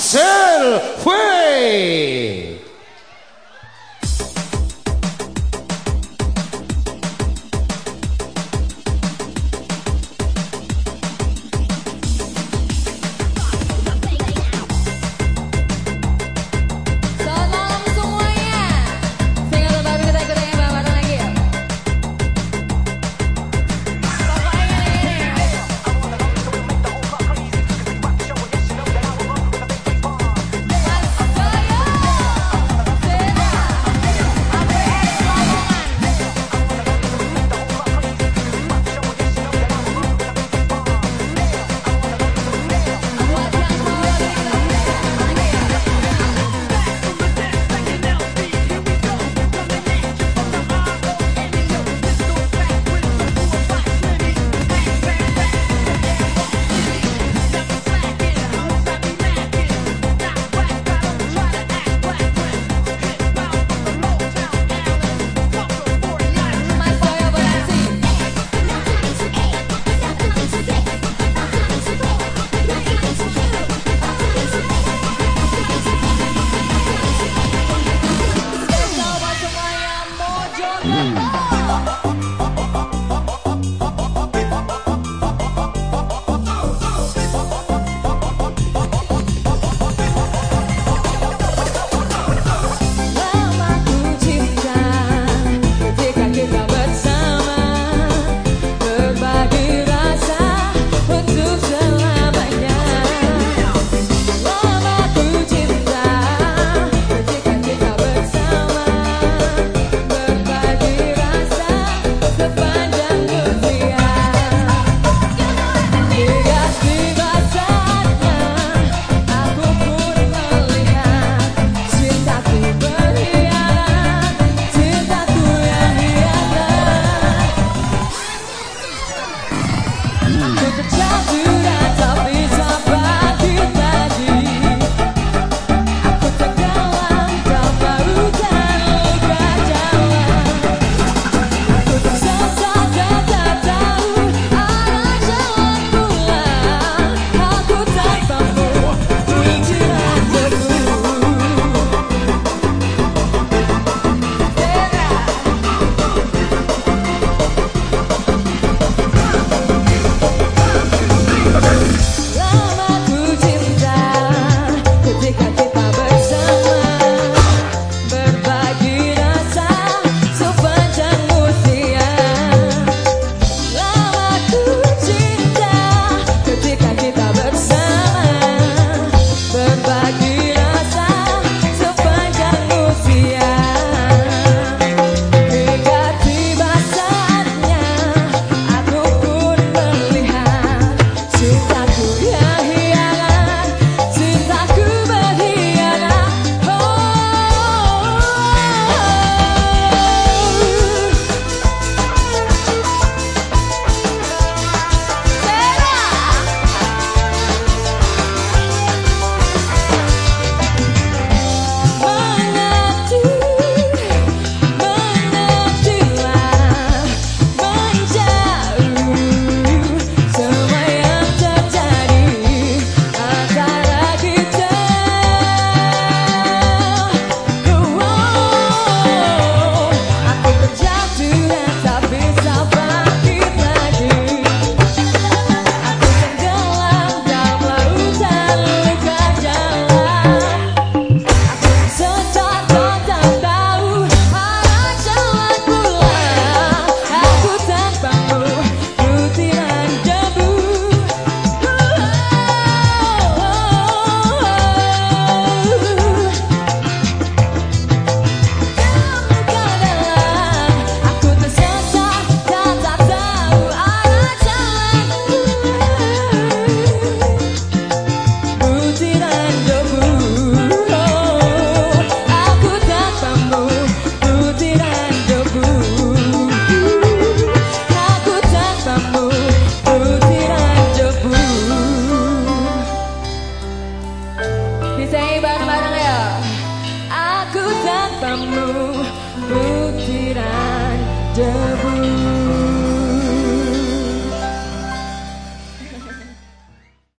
ser fue 我的骄傲。kamu buktiran demi